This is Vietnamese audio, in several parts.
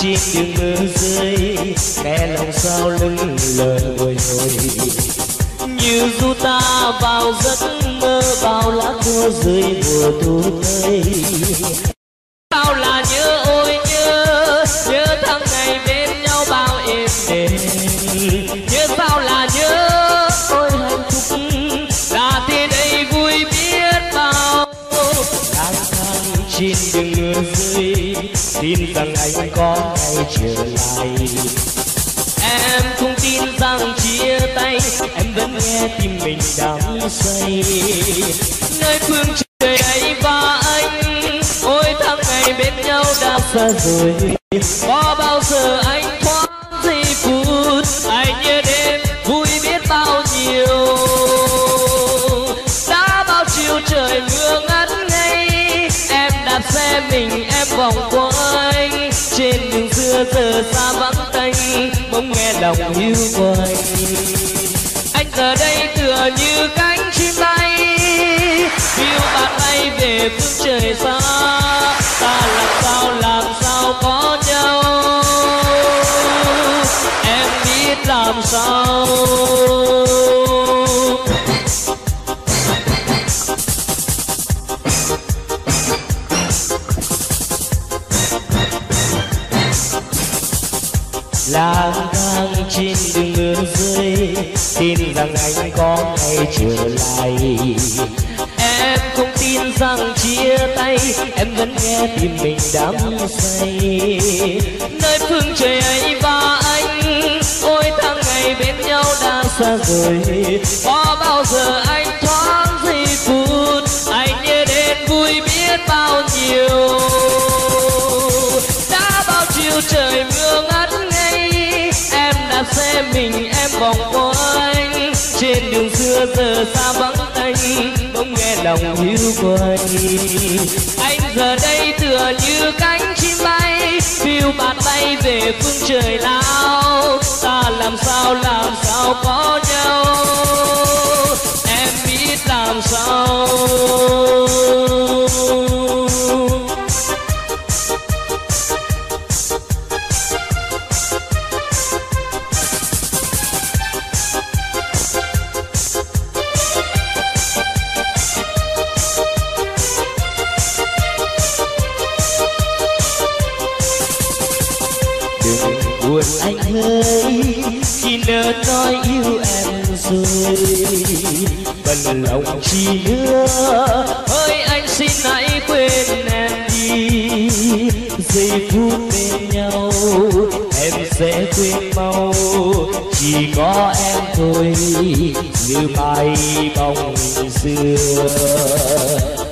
chim đừng mưa rơi, nghe lòng sao lưng lời bồi hồi. Như du ta vào giấc mơ, bao lá khô rơi mùa thu tây tin rằng anh có ngày trở lại. Em không tin rằng chia tay, em vẫn nghe tim mình đắm say. Nơi phương trời ấy và anh, ôi tháng ngày bên nhau đã xa rồi có bao giờ anh giờ xa vắng tay bỗng nghe lòng như quay anh giờ đây tựa như cánh lang thang trên đường rơi tin rằng anh có ngày trở lại. Em không tin rằng chia tay, em vẫn nghe tim mình đắm say. Nơi phương trời ấy và anh, ôi tháng ngày bên nhau đã xa rồi có bao giờ anh thoáng giây phút, anh nhớ đến vui biết bao nhiêu? Đã bao chiều trời mưa em xe mình em vòng quanh trên đường xưa giờ xa vắng anh, bỗng nghe lòng hiu quạnh anh giờ đây tựa như cánh chim bay, phiêu bạt bay về phương trời lao. Ta làm sao làm sao có nhau? Em biết làm sao. Bần lòng chi nữa ơi, anh xin hãy quên em đi. Giây phút bên nhau, em sẽ quên mau. Chỉ có em thôi, như bay bóng xưa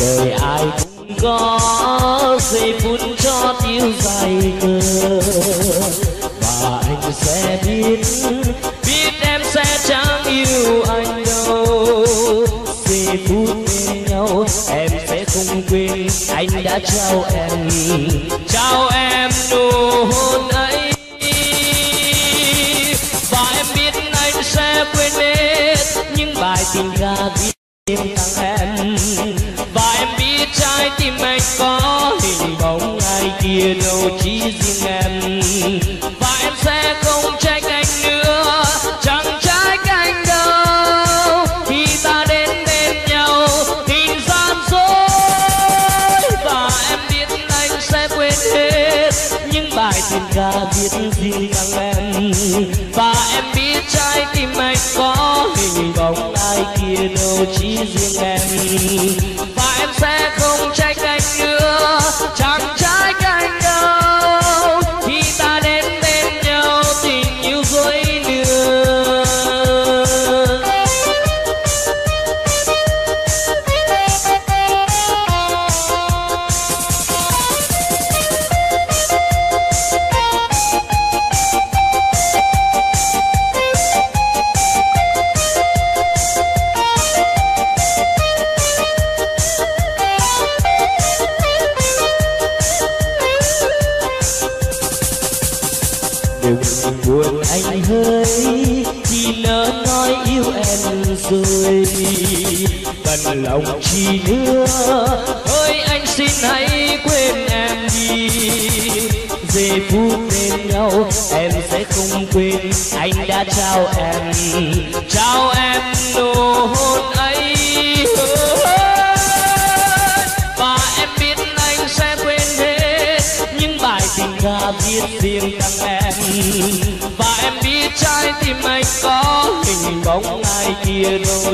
đời ai cũng có giây phút cho tiêu dài cơ. Trao em. Trao em, nụ hôn ấy. Và em biết anh sẽ quên hết những bài tình ca viết thêm tặng em. Và em biết trái tim anh có hình bóng ai kia đâu, chỉ riêng ai kia đâu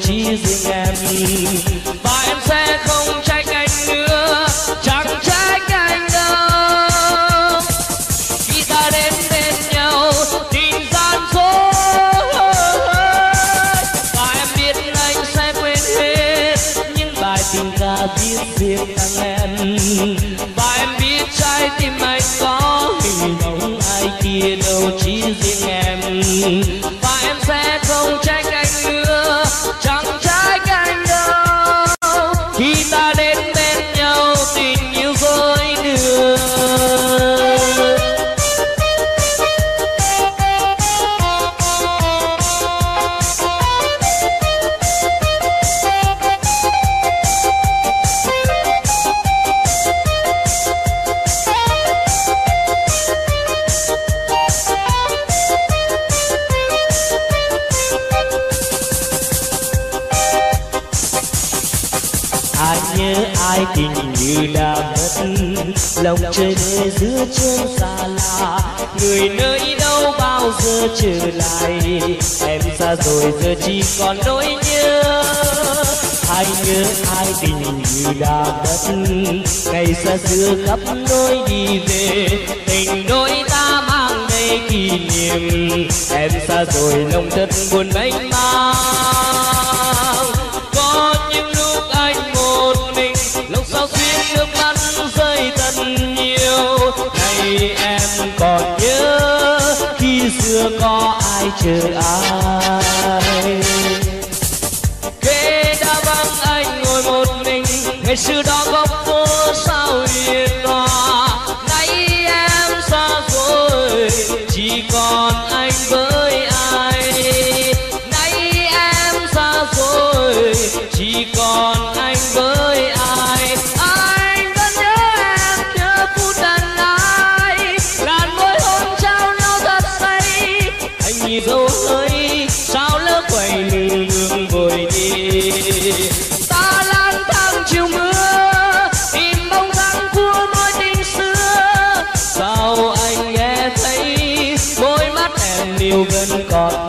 cheesing at me. trời về giữa chốn xa lạ. Người nơi đâu bao giờ trở lại? Em xa rồi giờ chỉ còn nỗi nhớ. Hai nhớ, hai tình như đã mất. Ngày xa xưa khắp nỗi đi về. Tình đôi ta mang đầy kỷ niệm. Em xa rồi lòng thật buồn mênh mang. chưa có ai chờ ai. Ghế đã vắng anh ngồi một mình ngày xưa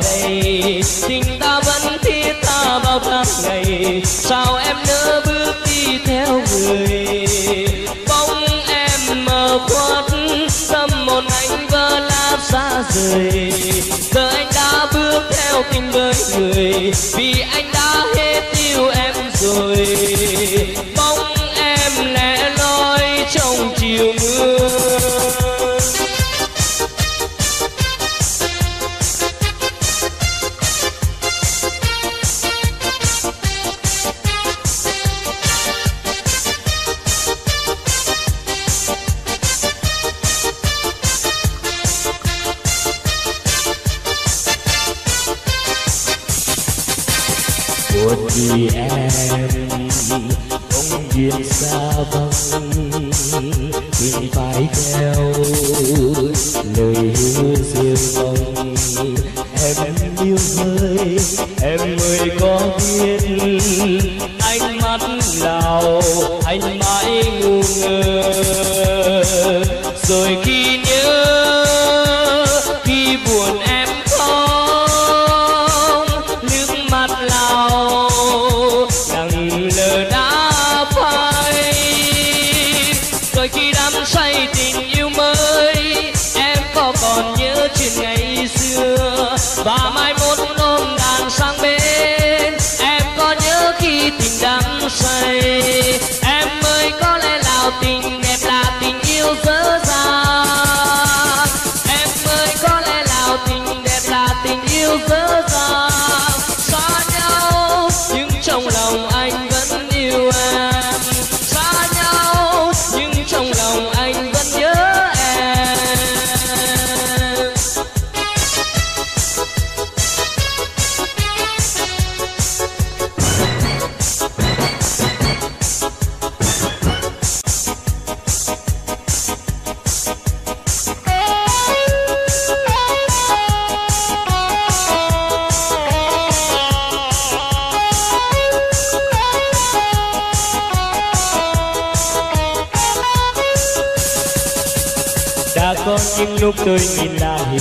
đây. Tình ta vẫn thiết tha bao tháng ngày. Sao em nỡ bước đi theo người? Bóng em mờ khuất, tâm một anh vỡ lá xa rời. Giờ anh đã bước theo tình với người, vì anh đã hết yêu em rồi. Baba. rồi khi đắm say tình yêu nhưng lúc tôi nhìn lại.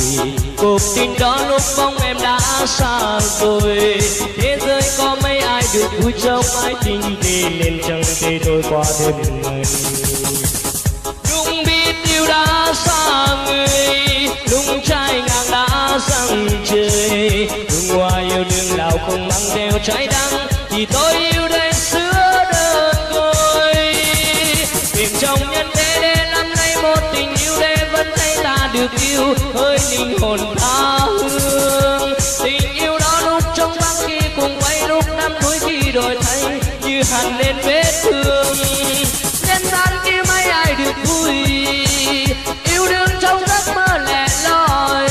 Cuộc tình đó lúc mong em đã xa rồi. Thế giới có mấy ai được vui trong ái tình thì nên chẳng thể tôi qua thêm ngày đúng biết yêu đã xa người, đúng trai ngang đã răng trời. Đúng ngoài yêu đương nào không mang theo trái đắng, thì tôi được yêu hơi linh hồn tha hương. Tình yêu đó lúc trong băng khi cùng quay lúc năm cuối khi đổi thay, như hẳn lên vết thương. Nhân gian kia mấy ai được vui, yêu đương trong giấc mơ lẻ loi.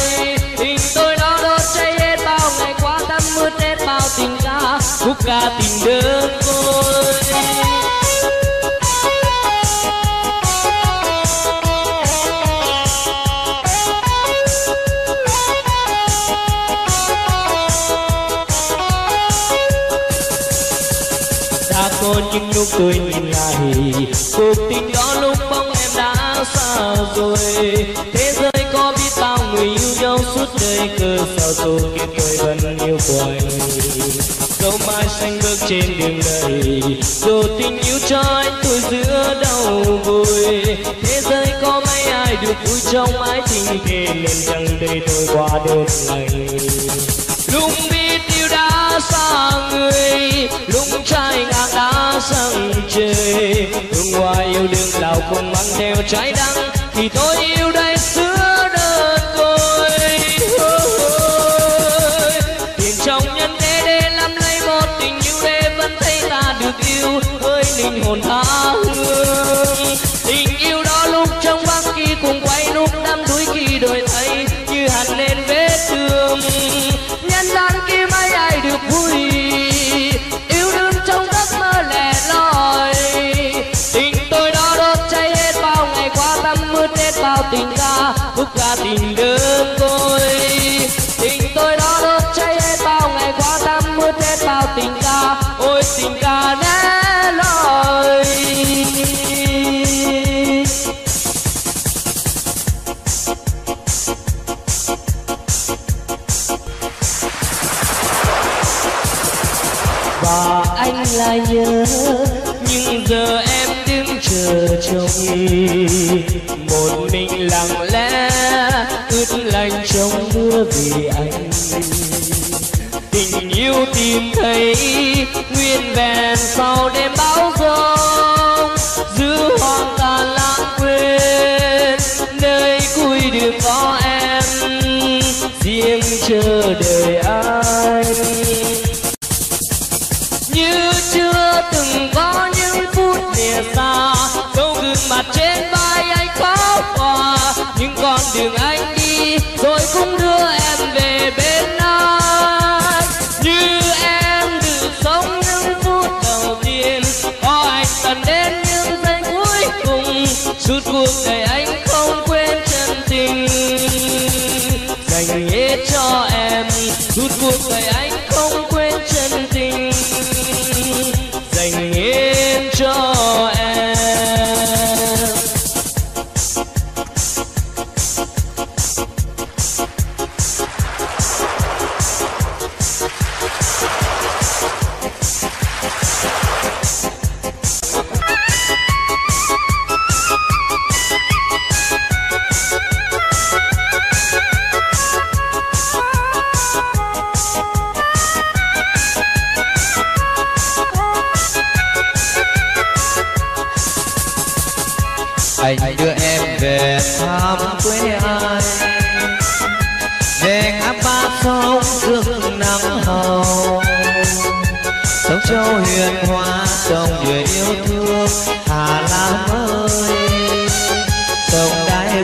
Tình tôi đó đốt cháy hết bao ngày qua thăm mưa hết bao tình ca khúc ca tình đơn tôi nhìn lại. Cuộc tình đó lúc mong em đã xa rồi. Thế giới có biết bao người yêu nhau suốt đời, cơ sao tôi kiếp tôi vẫn yêu của anh dẫu mai xanh bước trên đường đời, dù tình yêu cho anh tôi giữa đau vui thế giới có mấy ai được vui trong mái tình kề, nên chẳng đây tôi qua đêm này lúc biết yêu đã xa người lúc trai ngang sang trời hương hoa yêu đương nào không mang theo trái đắng, thì tôi yêu đây xưa đơn côi tiền trong nhân thế để làm lấy một tình yêu đê vẫn thấy ta được yêu hơi linh hồn ta. Vẹn sau đêm bão giông giữ hoang tàn lãng quên, nơi cuối đường có em, riêng chờ đợi anh như chưa từng có những phút lìa xa câu gương mặt trên vai anh khóc hòa những con đường anh đi rồi cũng đưa suốt cuộc đời anh không quên chân tình. Dành hết cho em suốt cuộc đời anh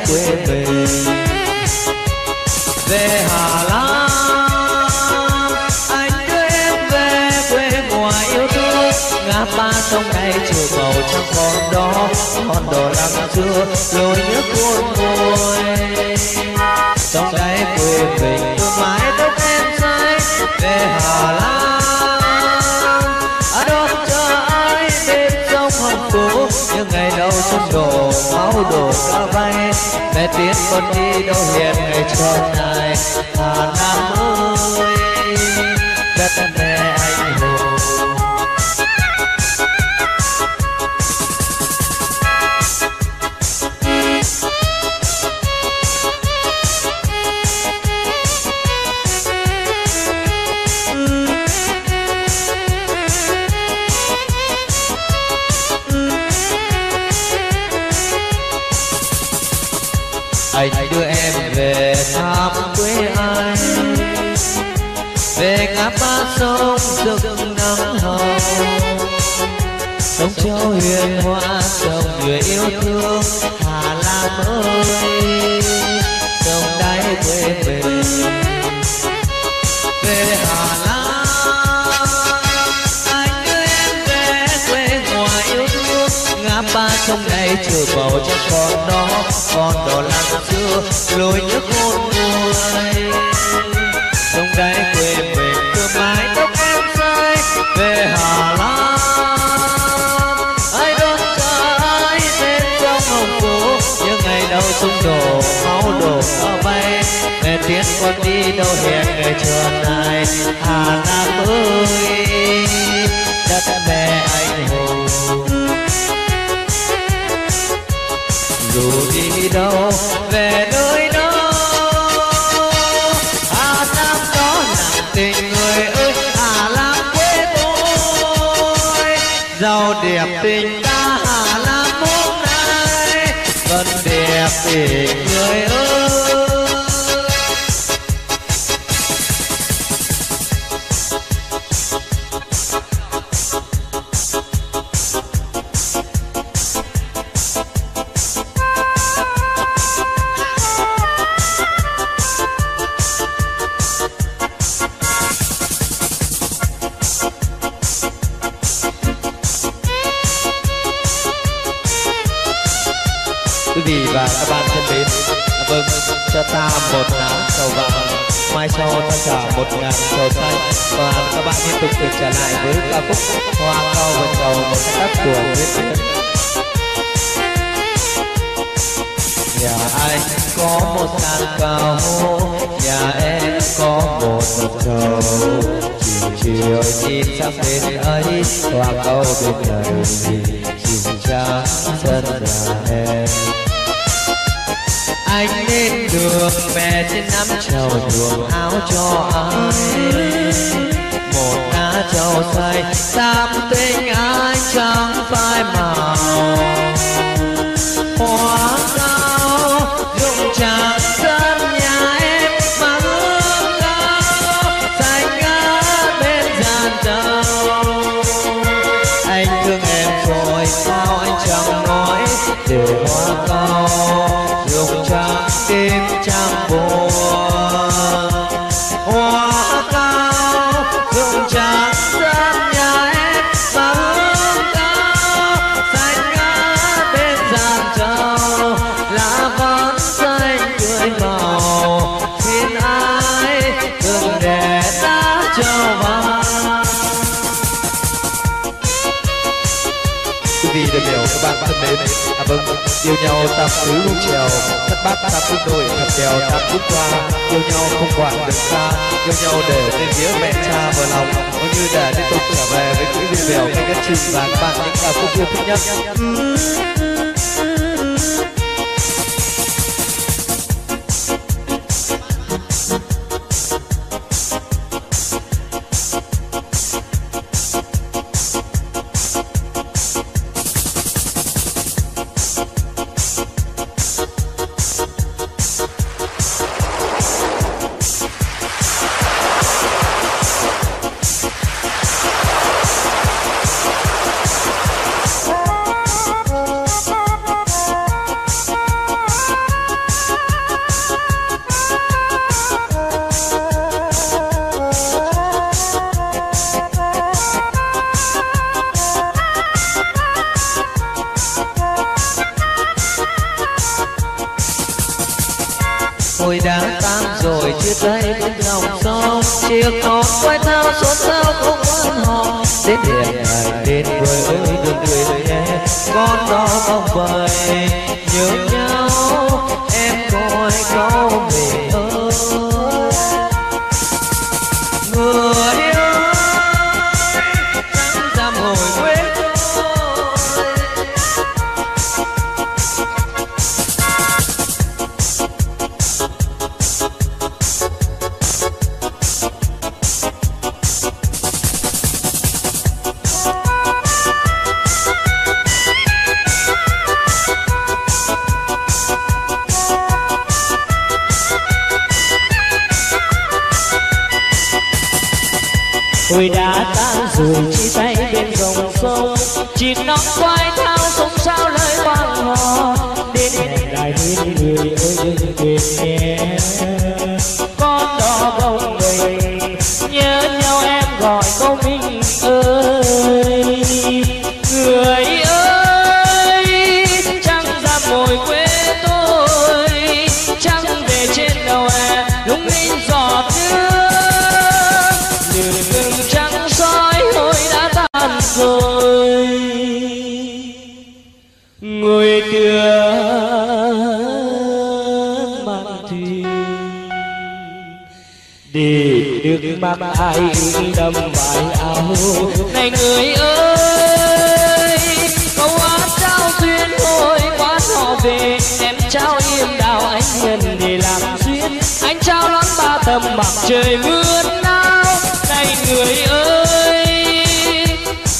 quê về về hà Lan, anh đưa em về quê ngoài yêu thương. Ngã ba sông này chiều màu trong con đó. Con đò đằng chưa, lối nhớ cuốn vui. sông đáy quê mình mãi tóc em say. Về hà lan. Ở đó chờ ai bên sông hồng phú. Những ngày đầu xuân đổ máu đổ cả vai mẹ tiến con đi đâu hiền ngày tròn này hà nam ơi. Huyền hoa sông người yêu thương hà lam ơi. Sông đáy quê mình về hà lam anh đưa em về quê ngoài yêu thương. Ngã ba sông này chờ bầu cho con đó con đó làm xưa. Lối nước hôn đổ bay mẹ tiến con đi đâu hẹn ngày trường này hà nam ơi đất mẹ anh hùng. Dù đi đâu, về nơi đâu hà nam đó nặng tình người ơi. Hà Nam quê tôi, giàu đẹp tình ta hà Nam hôm nay. Vẫn đẹp tình trở lại với ca khúc hoa cao vần cầu, một tác của Nguyễn Tiến. Nhà anh có một sàn cao nhà em có một một trầu chiều chiều nhìn sang bên ấy, hoa câu bên này chìm trắng chân nhà em. Anh lên đường về trên nắm trầu nhuộm áo cho ai? Một trầu say tam tình anh chẳng phai màu. Yêu nhau tam tứ lúc trèo, thất bát tam bước đôi thập đèo tam bước qua. Yêu nhau không quản được xa, yêu nhau để nên nghĩa mẹ cha vừa lòng. Cũng như để tiếp tục trở về với quỹ viên bèo biểu các nhất trình bạn những ca khúc yêu thích nhất. Cười nhé Con đó mong vời nhớ đến được ai đâm bài áo. Này người ơi câu hát trao duyên thôi quán họ về. Em trao im đào anh nhân để làm duyên. Anh trao lắm ba tầm mặt trời mưa nao. Này người ơi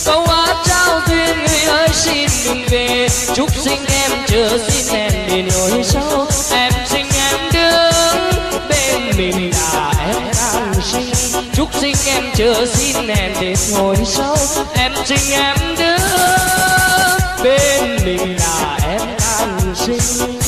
câu hát trao duyên, người ơi, xin đừng về. Chúc sinh em, chờ xin em để nỗi sâu. Lúc sinh em chờ xin em đến ngồi sau em xin em đứng bên mình là em đang sinh.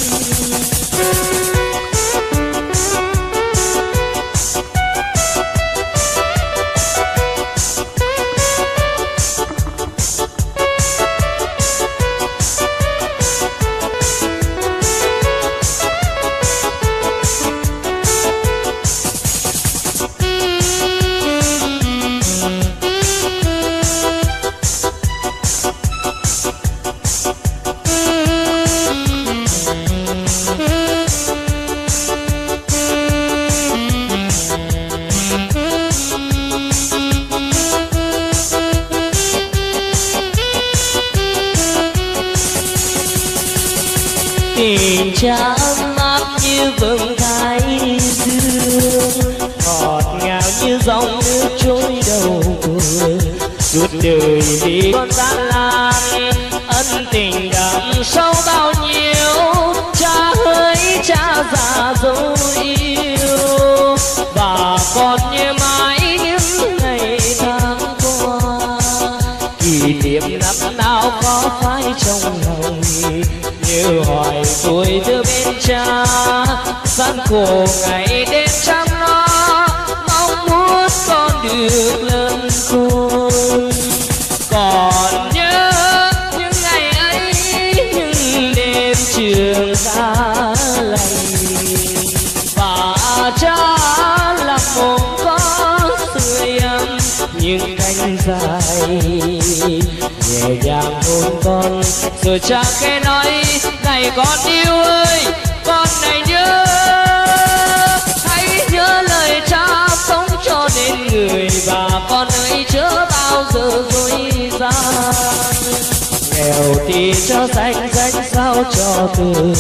Cha. Gian khổ ngày đêm chăm lo, mong muốn con được lớn khôn còn nhớ những ngày ấy, những đêm trường xa lành và cha là một có sưởi ấm, những cánh dài. Nhẹ nhàng hôn con, rồi cha khẽ nói, này con yêu ơi hãy nhớ lời cha sống cho nên người bà con ơi chớ bao giờ dối gian nghèo thì cho danh danh sao cho thường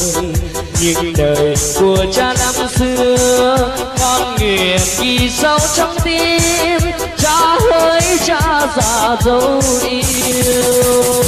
những đời của cha năm xưa, con nguyện ghi sâu trong tim, cha hỡi cha già dấu yêu.